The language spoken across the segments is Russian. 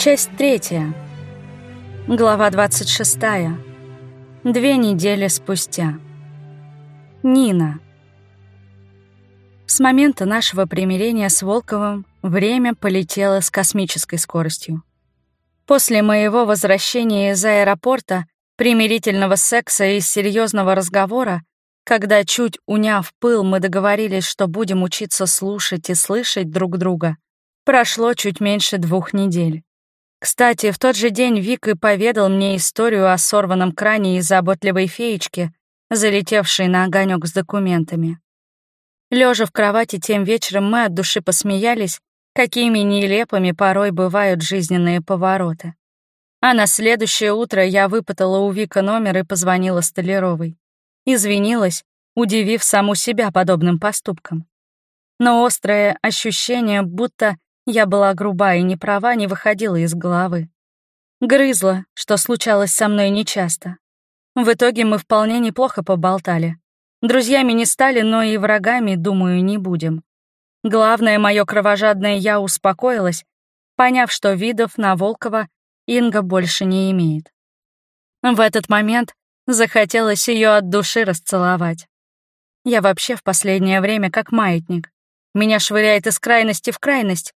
Часть третья. Глава 26. Две недели спустя. Нина. С момента нашего примирения с Волковым время полетело с космической скоростью. После моего возвращения из аэропорта, примирительного секса и серьезного разговора, когда, чуть уняв пыл, мы договорились, что будем учиться слушать и слышать друг друга, прошло чуть меньше двух недель. Кстати, в тот же день Вик и поведал мне историю о сорванном кране и заботливой феечке, залетевшей на огонек с документами. Лежа в кровати тем вечером, мы от души посмеялись, какими нелепыми порой бывают жизненные повороты. А на следующее утро я выпытала у Вика номер и позвонила Столяровой. Извинилась, удивив саму себя подобным поступком. Но острое ощущение, будто я была груба и не права, не выходила из головы. Грызла, что случалось со мной нечасто. В итоге мы вполне неплохо поболтали. Друзьями не стали, но и врагами, думаю, не будем. Главное, мое кровожадное «я» успокоилась, поняв, что видов на Волкова Инга больше не имеет. В этот момент захотелось ее от души расцеловать. Я вообще в последнее время как маятник. Меня швыряет из крайности в крайность,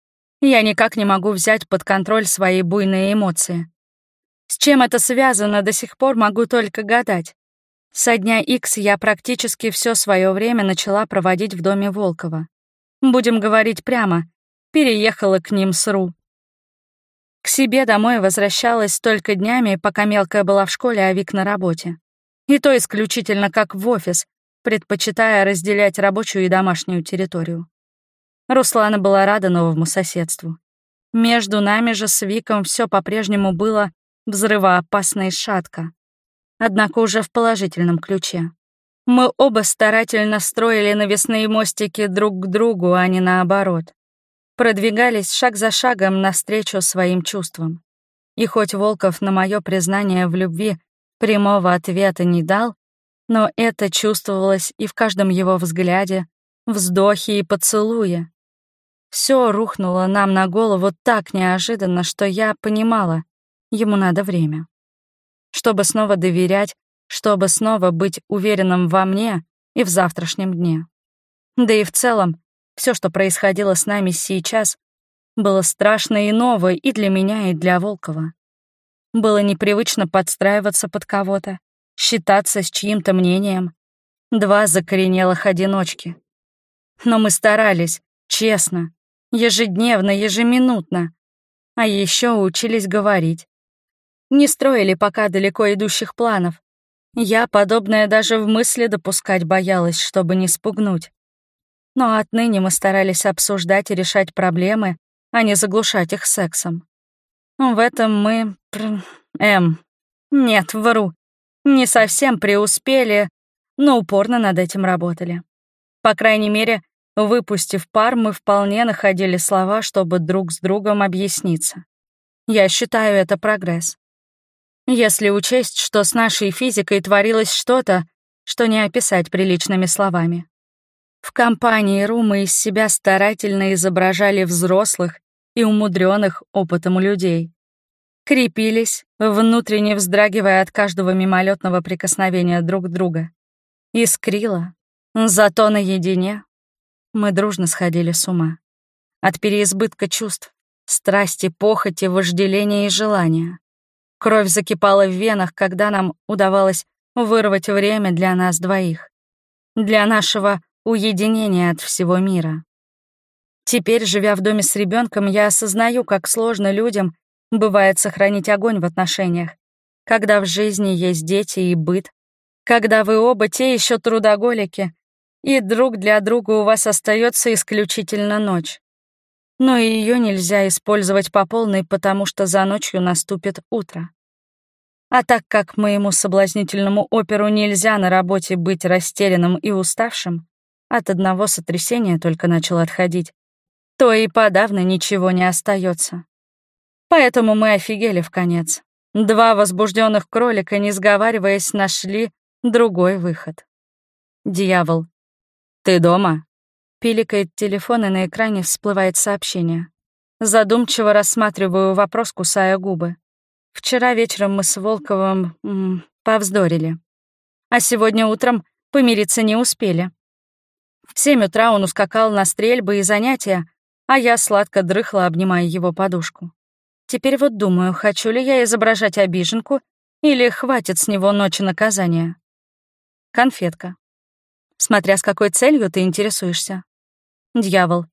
я никак не могу взять под контроль свои буйные эмоции. С чем это связано, до сих пор могу только гадать. Со дня X я практически все свое время начала проводить в доме Волкова. Будем говорить прямо, переехала к ним с Ру. К себе домой возвращалась только днями, пока мелкая была в школе, а Вик на работе. И то исключительно как в офис, предпочитая разделять рабочую и домашнюю территорию. Руслана была рада новому соседству. Между нами же с Виком все по-прежнему было взрывоопасно и шатко. Однако уже в положительном ключе. Мы оба старательно строили навесные мостики друг к другу, а не наоборот. Продвигались шаг за шагом навстречу своим чувствам. И хоть Волков на мое признание в любви прямого ответа не дал, но это чувствовалось и в каждом его взгляде, вздохе и поцелуе. Все рухнуло нам на голову так неожиданно, что я понимала, ему надо время. Чтобы снова доверять, чтобы снова быть уверенным во мне и в завтрашнем дне. Да и в целом, все, что происходило с нами сейчас, было страшно и новое и для меня, и для Волкова. Было непривычно подстраиваться под кого-то, считаться с чьим-то мнением. Два закоренелых одиночки. Но мы старались, честно, ежедневно, ежеминутно. А еще учились говорить. Не строили пока далеко идущих планов. Я, подобное, даже в мысли допускать боялась, чтобы не спугнуть. Но отныне мы старались обсуждать и решать проблемы, а не заглушать их сексом. В этом мы... Эм... Нет, вру. Не совсем преуспели, но упорно над этим работали. По крайней мере, Выпустив пар, мы вполне находили слова, чтобы друг с другом объясниться. Я считаю это прогресс. Если учесть, что с нашей физикой творилось что-то, что не описать приличными словами. В компании Ру мы из себя старательно изображали взрослых и умудренных опытом людей. Крепились, внутренне вздрагивая от каждого мимолетного прикосновения друг друга. Искрило, зато наедине мы дружно сходили с ума. От переизбытка чувств, страсти, похоти, вожделения и желания. Кровь закипала в венах, когда нам удавалось вырвать время для нас двоих. Для нашего уединения от всего мира. Теперь, живя в доме с ребенком, я осознаю, как сложно людям бывает сохранить огонь в отношениях, когда в жизни есть дети и быт, когда вы оба те еще трудоголики, и друг для друга у вас остается исключительно ночь. Но и ее нельзя использовать по полной, потому что за ночью наступит утро. А так как моему соблазнительному оперу нельзя на работе быть растерянным и уставшим, от одного сотрясения только начал отходить, то и подавно ничего не остается. Поэтому мы офигели в конец. Два возбужденных кролика, не сговариваясь, нашли другой выход. Дьявол «Ты дома?» Пиликает телефон, и на экране всплывает сообщение. Задумчиво рассматриваю вопрос, кусая губы. Вчера вечером мы с Волковым м -м, повздорили. А сегодня утром помириться не успели. В семь утра он ускакал на стрельбы и занятия, а я сладко дрыхла, обнимая его подушку. Теперь вот думаю, хочу ли я изображать обиженку или хватит с него ночи наказания. Конфетка. Смотря с какой целью ты интересуешься. Дьявол.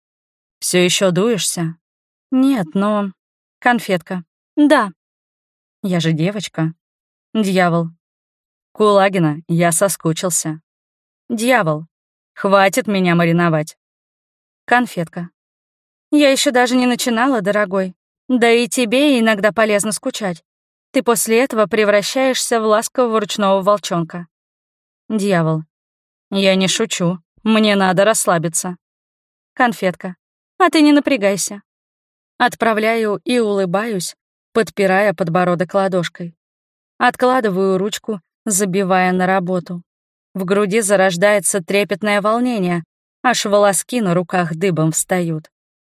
Все еще дуешься? Нет, но... Конфетка. Да. Я же девочка. Дьявол. Кулагина, я соскучился. Дьявол. Хватит меня мариновать. Конфетка. Я еще даже не начинала, дорогой. Да и тебе иногда полезно скучать. Ты после этого превращаешься в ласкового ручного волчонка. Дьявол. Я не шучу. Мне надо расслабиться. Конфетка. А ты не напрягайся. Отправляю и улыбаюсь, подпирая подбородок ладошкой. Откладываю ручку, забивая на работу. В груди зарождается трепетное волнение, аж волоски на руках дыбом встают.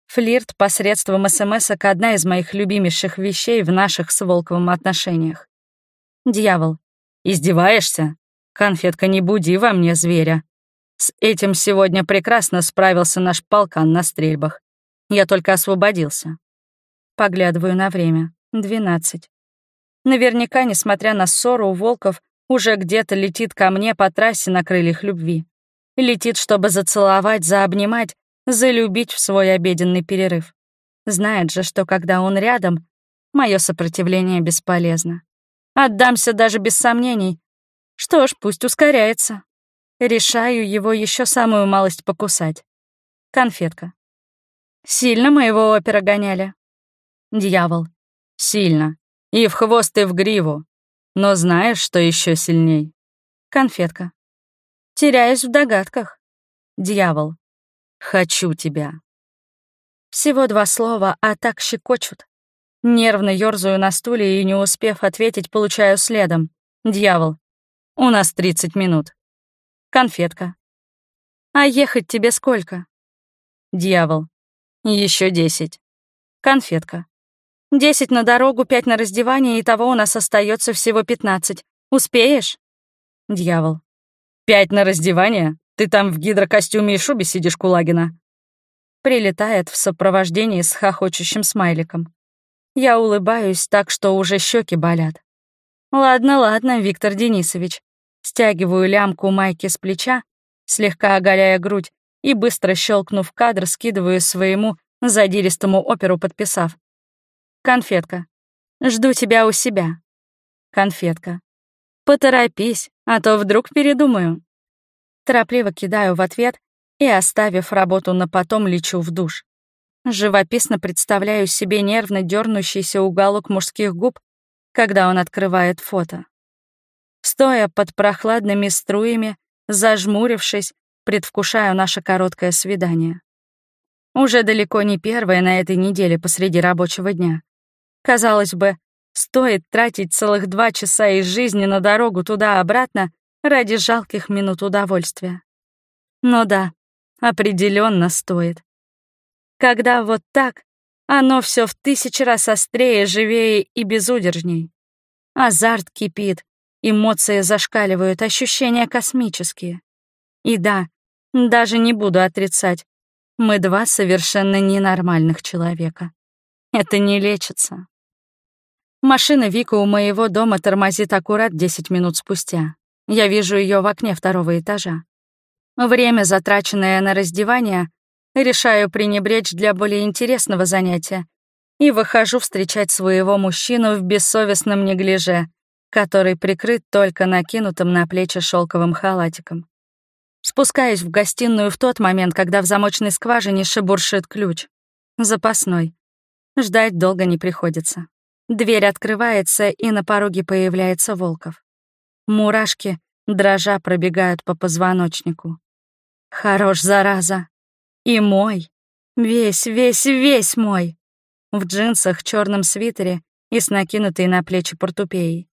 Флирт посредством смс — одна из моих любимейших вещей в наших с Волковым отношениях. Дьявол. Издеваешься? Конфетка, не буди во мне зверя. С этим сегодня прекрасно справился наш полкан на стрельбах. Я только освободился. Поглядываю на время. Двенадцать. Наверняка, несмотря на ссору, у Волков уже где-то летит ко мне по трассе на крыльях любви. Летит, чтобы зацеловать, заобнимать, залюбить в свой обеденный перерыв. Знает же, что когда он рядом, мое сопротивление бесполезно. Отдамся даже без сомнений, что ж, пусть ускоряется. Решаю его еще самую малость покусать. Конфетка. Сильно моего опера гоняли? Дьявол. Сильно. И в хвост, и в гриву. Но знаешь, что еще сильней? Конфетка. Теряюсь в догадках. Дьявол. Хочу тебя. Всего два слова, а так щекочут. Нервно ёрзаю на стуле и, не успев ответить, получаю следом. Дьявол. У нас 30 минут. Конфетка. А ехать тебе сколько? Дьявол. Еще 10. Конфетка. 10 на дорогу, 5 на раздевание, и того у нас остается всего 15. Успеешь? Дьявол. Пять на раздевание? Ты там в гидрокостюме и шубе сидишь, Кулагина. Прилетает в сопровождении с хохочущим смайликом. Я улыбаюсь так, что уже щеки болят. Ладно, ладно, Виктор Денисович. Стягиваю лямку майки с плеча, слегка оголяя грудь, и, быстро щелкнув кадр, скидываю своему задиристому оперу, подписав. Конфетка. Жду тебя у себя. Конфетка. Поторопись, а то вдруг передумаю. Торопливо кидаю в ответ и, оставив работу на потом, лечу в душ. Живописно представляю себе нервно дернущийся уголок мужских губ, когда он открывает фото. Стоя под прохладными струями, зажмурившись, предвкушаю наше короткое свидание. Уже далеко не первое на этой неделе посреди рабочего дня. Казалось бы, стоит тратить целых два часа из жизни на дорогу туда-обратно ради жалких минут удовольствия. Но да, определенно стоит. Когда вот так, оно все в тысячи раз острее, живее и безудержней. Азарт кипит, Эмоции зашкаливают, ощущения космические. И да, даже не буду отрицать, мы два совершенно ненормальных человека. Это не лечится. Машина Вика у моего дома тормозит аккурат 10 минут спустя. Я вижу ее в окне второго этажа. Время, затраченное на раздевание, решаю пренебречь для более интересного занятия и выхожу встречать своего мужчину в бессовестном неглиже, который прикрыт только накинутым на плечи шелковым халатиком. Спускаюсь в гостиную в тот момент, когда в замочной скважине шебуршит ключ. Запасной. Ждать долго не приходится. Дверь открывается, и на пороге появляется Волков. Мурашки, дрожа, пробегают по позвоночнику. Хорош, зараза. И мой. Весь, весь, весь мой. В джинсах, черном свитере и с накинутой на плечи портупеей.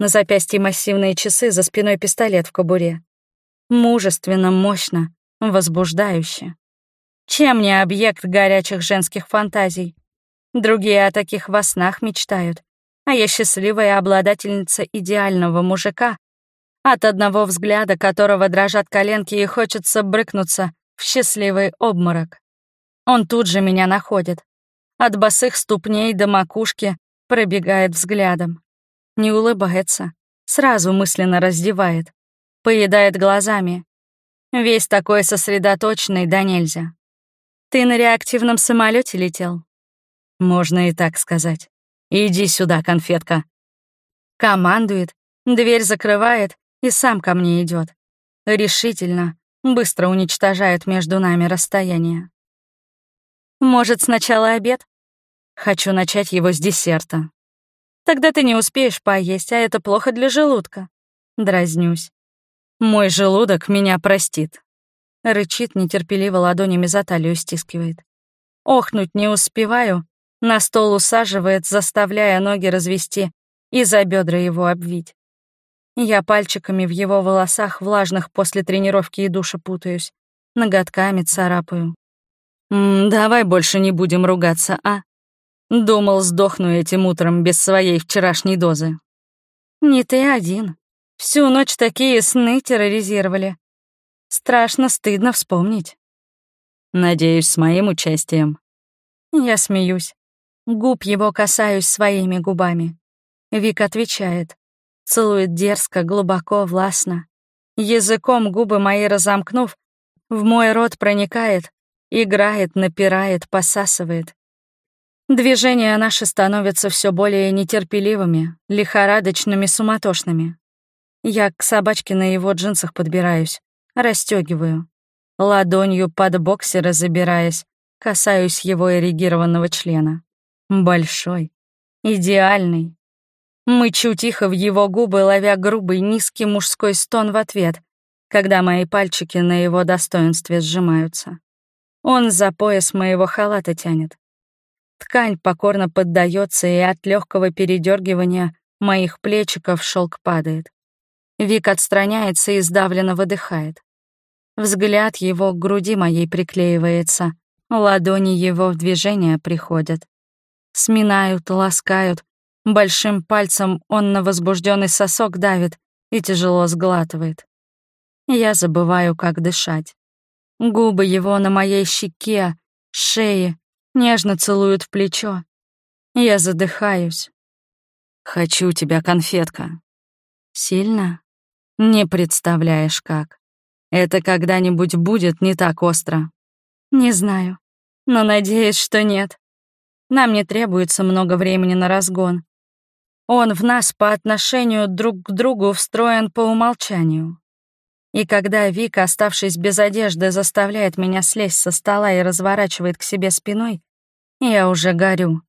На запястье массивные часы, за спиной пистолет в кобуре. Мужественно, мощно, возбуждающе. Чем не объект горячих женских фантазий? Другие о таких во снах мечтают, а я счастливая обладательница идеального мужика, от одного взгляда которого дрожат коленки и хочется брыкнуться в счастливый обморок. Он тут же меня находит. От босых ступней до макушки пробегает взглядом. Не улыбается, сразу мысленно раздевает. Поедает глазами. Весь такой сосредоточенный да нельзя. Ты на реактивном самолете летел? Можно и так сказать. Иди сюда, конфетка. Командует, дверь закрывает и сам ко мне идет. Решительно, быстро уничтожает между нами расстояние. Может, сначала обед? Хочу начать его с десерта. Тогда ты не успеешь поесть, а это плохо для желудка. Дразнюсь. Мой желудок меня простит. Рычит, нетерпеливо ладонями за талию стискивает. Охнуть не успеваю, на стол усаживает, заставляя ноги развести и за бедра его обвить. Я пальчиками в его волосах, влажных после тренировки и душа путаюсь, ноготками царапаю. «М -м, «Давай больше не будем ругаться, а?» Думал, сдохну этим утром без своей вчерашней дозы. «Не ты один. Всю ночь такие сны терроризировали. Страшно стыдно вспомнить». «Надеюсь, с моим участием». Я смеюсь. Губ его касаюсь своими губами. Вик отвечает. Целует дерзко, глубоко, властно. Языком губы мои разомкнув, в мой рот проникает, играет, напирает, посасывает. Движения наши становятся все более нетерпеливыми, лихорадочными, суматошными. Я к собачке на его джинсах подбираюсь, расстегиваю. Ладонью под боксера забираясь, касаюсь его эрегированного члена. Большой, идеальный. Мычу тихо в его губы, ловя грубый низкий мужской стон в ответ, когда мои пальчики на его достоинстве сжимаются. Он за пояс моего халата тянет. Ткань покорно поддается, и от легкого передергивания моих плечиков шелк падает. Вик отстраняется и сдавленно выдыхает. Взгляд его к груди моей приклеивается, ладони его в движение приходят. Сминают, ласкают, большим пальцем он на возбужденный сосок давит и тяжело сглатывает. Я забываю, как дышать. Губы его на моей щеке, шее, нежно целуют в плечо. Я задыхаюсь. «Хочу тебя, конфетка». «Сильно?» «Не представляешь, как. Это когда-нибудь будет не так остро». «Не знаю, но надеюсь, что нет. Нам не требуется много времени на разгон. Он в нас по отношению друг к другу встроен по умолчанию. И когда Вика, оставшись без одежды, заставляет меня слезть со стола и разворачивает к себе спиной, я уже горю.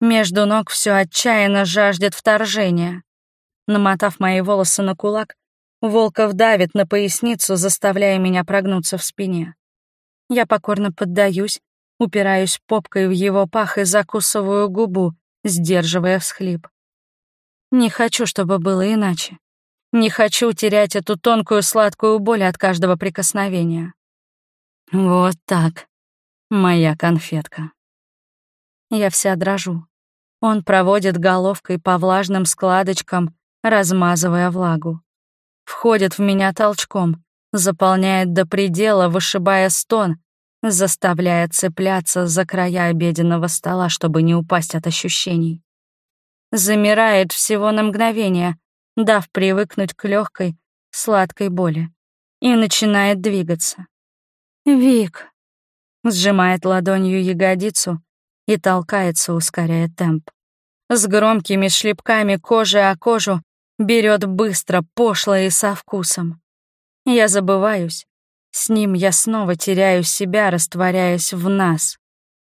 Между ног все отчаянно жаждет вторжения. Намотав мои волосы на кулак, Волков давит на поясницу, заставляя меня прогнуться в спине. Я покорно поддаюсь, упираюсь попкой в его пах и закусываю губу, сдерживая всхлип. Не хочу, чтобы было иначе. Не хочу терять эту тонкую сладкую боль от каждого прикосновения. Вот так, моя конфетка. Я вся дрожу. Он проводит головкой по влажным складочкам, размазывая влагу. Входит в меня толчком, заполняет до предела, вышибая стон, заставляя цепляться за края обеденного стола, чтобы не упасть от ощущений. Замирает всего на мгновение, дав привыкнуть к легкой, сладкой боли, и начинает двигаться. «Вик!» — сжимает ладонью ягодицу и толкается, ускоряя темп. С громкими шлепками кожи о кожу берет быстро, пошло и со вкусом. Я забываюсь, с ним я снова теряю себя, растворяясь в нас.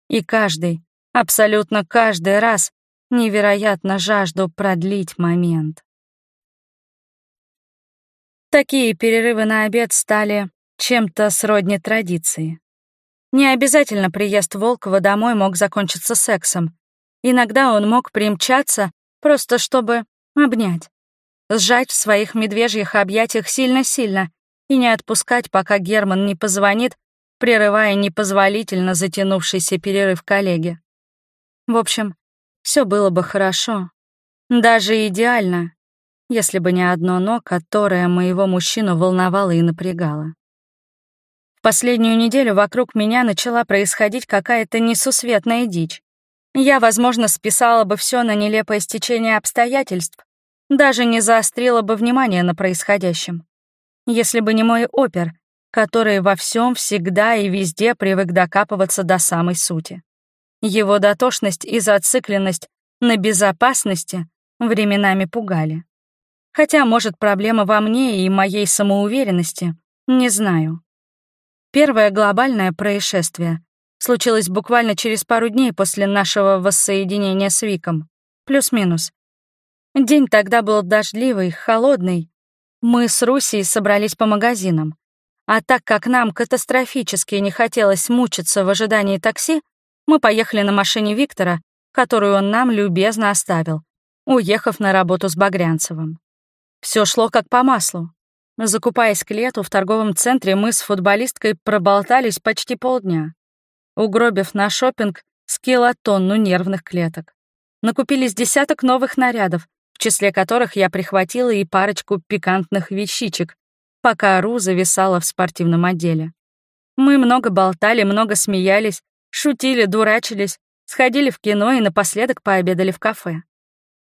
И каждый, абсолютно каждый раз невероятно жажду продлить момент. Такие перерывы на обед стали чем-то сродни традиции. Не обязательно приезд Волкова домой мог закончиться сексом. Иногда он мог примчаться, просто чтобы обнять. Сжать в своих медвежьих объятиях сильно-сильно и не отпускать, пока Герман не позвонит, прерывая непозволительно затянувшийся перерыв коллеги. В общем, все было бы хорошо, даже идеально, если бы не одно «но», которое моего мужчину волновало и напрягало. В последнюю неделю вокруг меня начала происходить какая-то несусветная дичь. Я, возможно, списала бы все на нелепое стечение обстоятельств, даже не заострила бы внимание на происходящем. Если бы не мой опер, который во всем всегда и везде привык докапываться до самой сути. Его дотошность и зацикленность на безопасности временами пугали. Хотя, может, проблема во мне и моей самоуверенности, не знаю. Первое глобальное происшествие случилось буквально через пару дней после нашего воссоединения с Виком. Плюс-минус. День тогда был дождливый, холодный. Мы с Русей собрались по магазинам. А так как нам катастрофически не хотелось мучиться в ожидании такси, мы поехали на машине Виктора, которую он нам любезно оставил, уехав на работу с Багрянцевым. Все шло как по маслу. Закупаясь к лету в торговом центре, мы с футболисткой проболтались почти полдня, угробив на шопинг с килотонну нервных клеток. Накупились десяток новых нарядов, в числе которых я прихватила и парочку пикантных вещичек, пока Ру зависала в спортивном отделе. Мы много болтали, много смеялись, шутили, дурачились, сходили в кино и напоследок пообедали в кафе.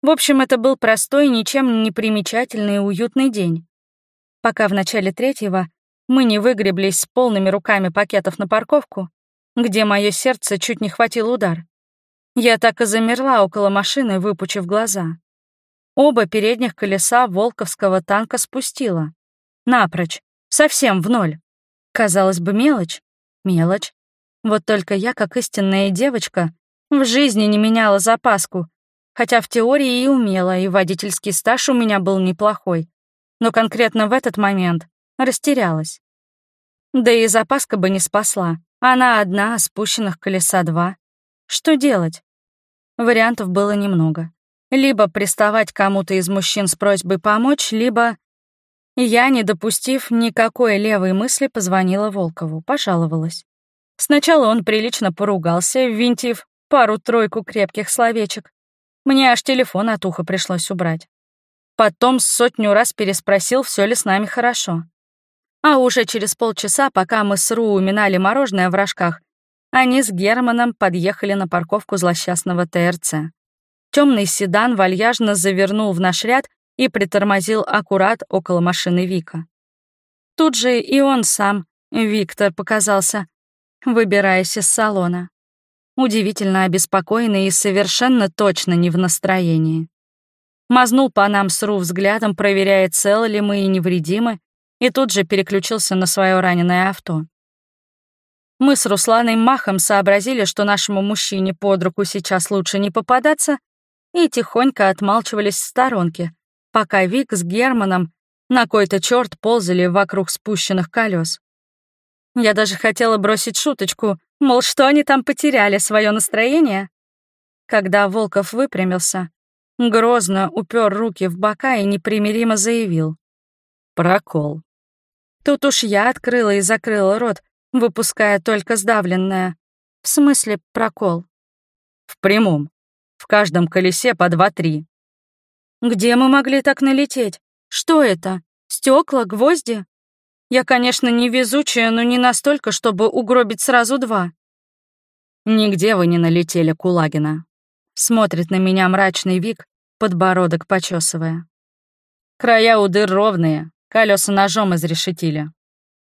В общем, это был простой, ничем не примечательный и уютный день. Пока в начале третьего мы не выгреблись с полными руками пакетов на парковку, где мое сердце чуть не хватило удар. Я так и замерла около машины, выпучив глаза. Оба передних колеса волковского танка спустила. Напрочь, совсем в ноль. Казалось бы, мелочь. Мелочь. Вот только я, как истинная девочка, в жизни не меняла запаску, хотя в теории и умела, и водительский стаж у меня был неплохой. Но конкретно в этот момент растерялась. Да и запаска бы не спасла. Она одна, а спущенных колеса два. Что делать? Вариантов было немного. Либо приставать кому-то из мужчин с просьбой помочь, либо... Я, не допустив никакой левой мысли, позвонила Волкову, пожаловалась. Сначала он прилично поругался, ввинтив пару-тройку крепких словечек. Мне аж телефон от уха пришлось убрать. Потом сотню раз переспросил, все ли с нами хорошо. А уже через полчаса, пока мы с Ру уминали мороженое в рожках, они с Германом подъехали на парковку злосчастного ТРЦ. Темный седан вальяжно завернул в наш ряд и притормозил аккурат около машины Вика. Тут же и он сам, Виктор, показался, выбираясь из салона. Удивительно обеспокоенный и совершенно точно не в настроении. Мазнул по нам с Ру взглядом, проверяя, целы ли мы и невредимы, и тут же переключился на свое раненое авто. Мы с Русланой махом сообразили, что нашему мужчине под руку сейчас лучше не попадаться, и тихонько отмалчивались в сторонке, пока Вик с Германом на кой-то черт ползали вокруг спущенных колес. Я даже хотела бросить шуточку, мол, что они там потеряли, свое настроение? Когда Волков выпрямился, грозно упер руки в бока и непримиримо заявил. Прокол. Тут уж я открыла и закрыла рот, выпуская только сдавленное. В смысле прокол? В прямом. В каждом колесе по два-три. Где мы могли так налететь? Что это? Стекла, гвозди? Я, конечно, не везучая, но не настолько, чтобы угробить сразу два. Нигде вы не налетели, Кулагина. Смотрит на меня мрачный Вик, подбородок почесывая. Края у дыр ровные, колеса ножом изрешетили,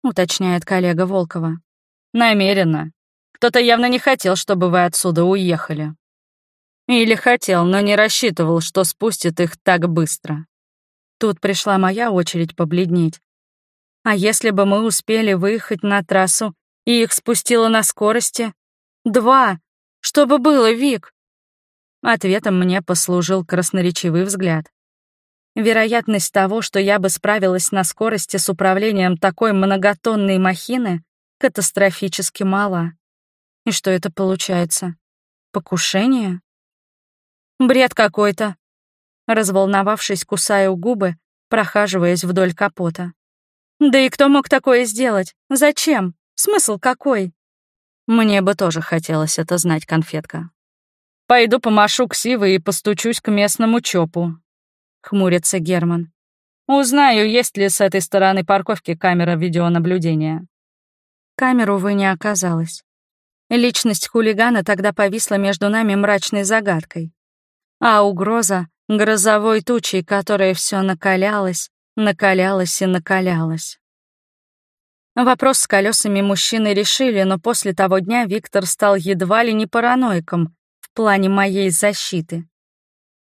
уточняет коллега Волкова. Намеренно. Кто-то явно не хотел, чтобы вы отсюда уехали. Или хотел, но не рассчитывал, что спустит их так быстро. Тут пришла моя очередь побледнеть. А если бы мы успели выехать на трассу и их спустило на скорости? Два! Что бы было, Вик? Ответом мне послужил красноречивый взгляд. Вероятность того, что я бы справилась на скорости с управлением такой многотонной махины, катастрофически мала. И что это получается? Покушение? Бред какой-то. Разволновавшись, кусаю губы, прохаживаясь вдоль капота. Да и кто мог такое сделать? Зачем? Смысл какой? Мне бы тоже хотелось это знать, конфетка. Пойду помашу ксивы и постучусь к местному ЧОПу», — хмурится Герман. «Узнаю, есть ли с этой стороны парковки камера видеонаблюдения». Камер, увы, не оказалось. Личность хулигана тогда повисла между нами мрачной загадкой. А угроза — грозовой тучей, которая все накалялась, накалялась и накалялась. Вопрос с колесами мужчины решили, но после того дня Виктор стал едва ли не параноиком в плане моей защиты.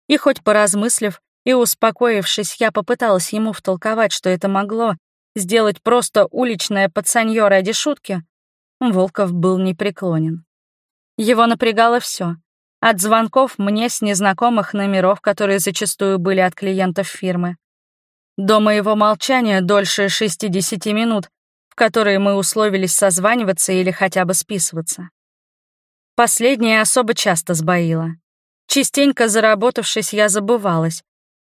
И хоть поразмыслив и успокоившись, я попыталась ему втолковать, что это могло сделать просто уличное пацанье ради шутки, Волков был непреклонен. Его напрягало все, От звонков мне с незнакомых номеров, которые зачастую были от клиентов фирмы, до моего молчания дольше 60 минут, в которые мы условились созваниваться или хотя бы списываться. Последнее особо часто сбоило. Частенько заработавшись, я забывалась,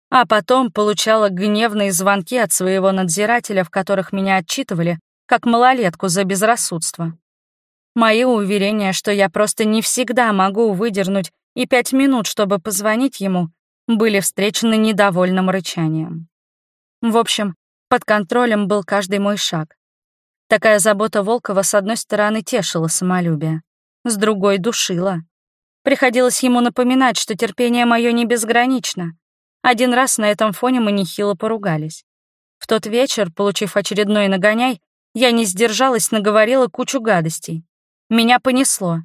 а потом получала гневные звонки от своего надзирателя, в которых меня отчитывали, как малолетку за безрассудство. Мои уверения, что я просто не всегда могу выдернуть и пять минут, чтобы позвонить ему, были встречены недовольным рычанием. В общем, под контролем был каждый мой шаг. Такая забота Волкова с одной стороны тешила самолюбие, с другой — душила. Приходилось ему напоминать, что терпение мое не безгранично. Один раз на этом фоне мы нехило поругались. В тот вечер, получив очередной нагоняй, я не сдержалась, наговорила кучу гадостей. Меня понесло.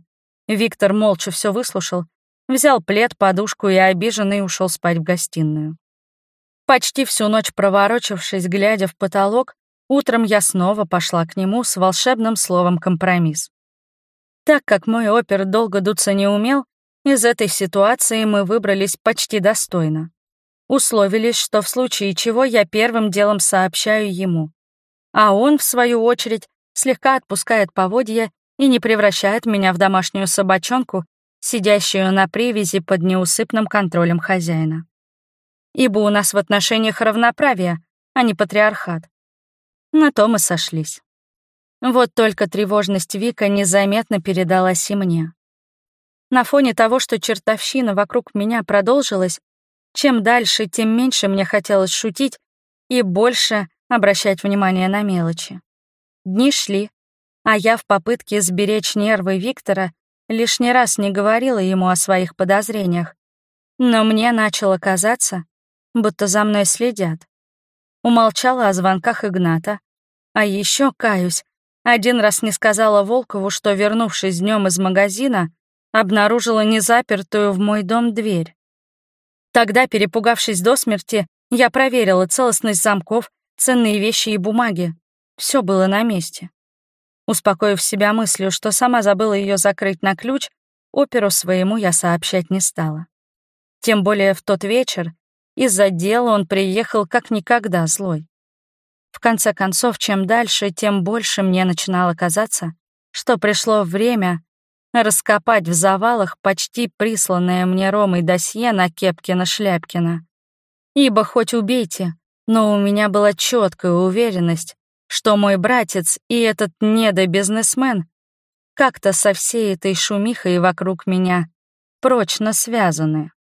Виктор молча все выслушал, взял плед, подушку и обиженный ушел спать в гостиную. Почти всю ночь проворочившись, глядя в потолок, утром я снова пошла к нему с волшебным словом «компромисс». Так как мой опер долго дуться не умел, из этой ситуации мы выбрались почти достойно. Условились, что в случае чего я первым делом сообщаю ему, а он, в свою очередь, слегка отпускает поводья и не превращает меня в домашнюю собачонку, сидящую на привязи под неусыпным контролем хозяина ибо у нас в отношениях равноправие, а не патриархат. На то мы сошлись. Вот только тревожность Вика незаметно передалась и мне. На фоне того, что чертовщина вокруг меня продолжилась, чем дальше, тем меньше мне хотелось шутить и больше обращать внимание на мелочи. Дни шли, а я в попытке сберечь нервы Виктора лишний раз не говорила ему о своих подозрениях. Но мне начало казаться, будто за мной следят. Умолчала о звонках Игната. А еще каюсь, один раз не сказала Волкову, что, вернувшись днем из магазина, обнаружила незапертую в мой дом дверь. Тогда, перепугавшись до смерти, я проверила целостность замков, ценные вещи и бумаги. Все было на месте. Успокоив себя мыслью, что сама забыла ее закрыть на ключ, оперу своему я сообщать не стала. Тем более в тот вечер из-за дела он приехал как никогда злой. В конце концов, чем дальше, тем больше мне начинало казаться, что пришло время раскопать в завалах почти присланное мне Ромой досье на Кепкина-Шляпкина. Ибо хоть убейте, но у меня была четкая уверенность, что мой братец и этот недобизнесмен как-то со всей этой шумихой вокруг меня прочно связаны.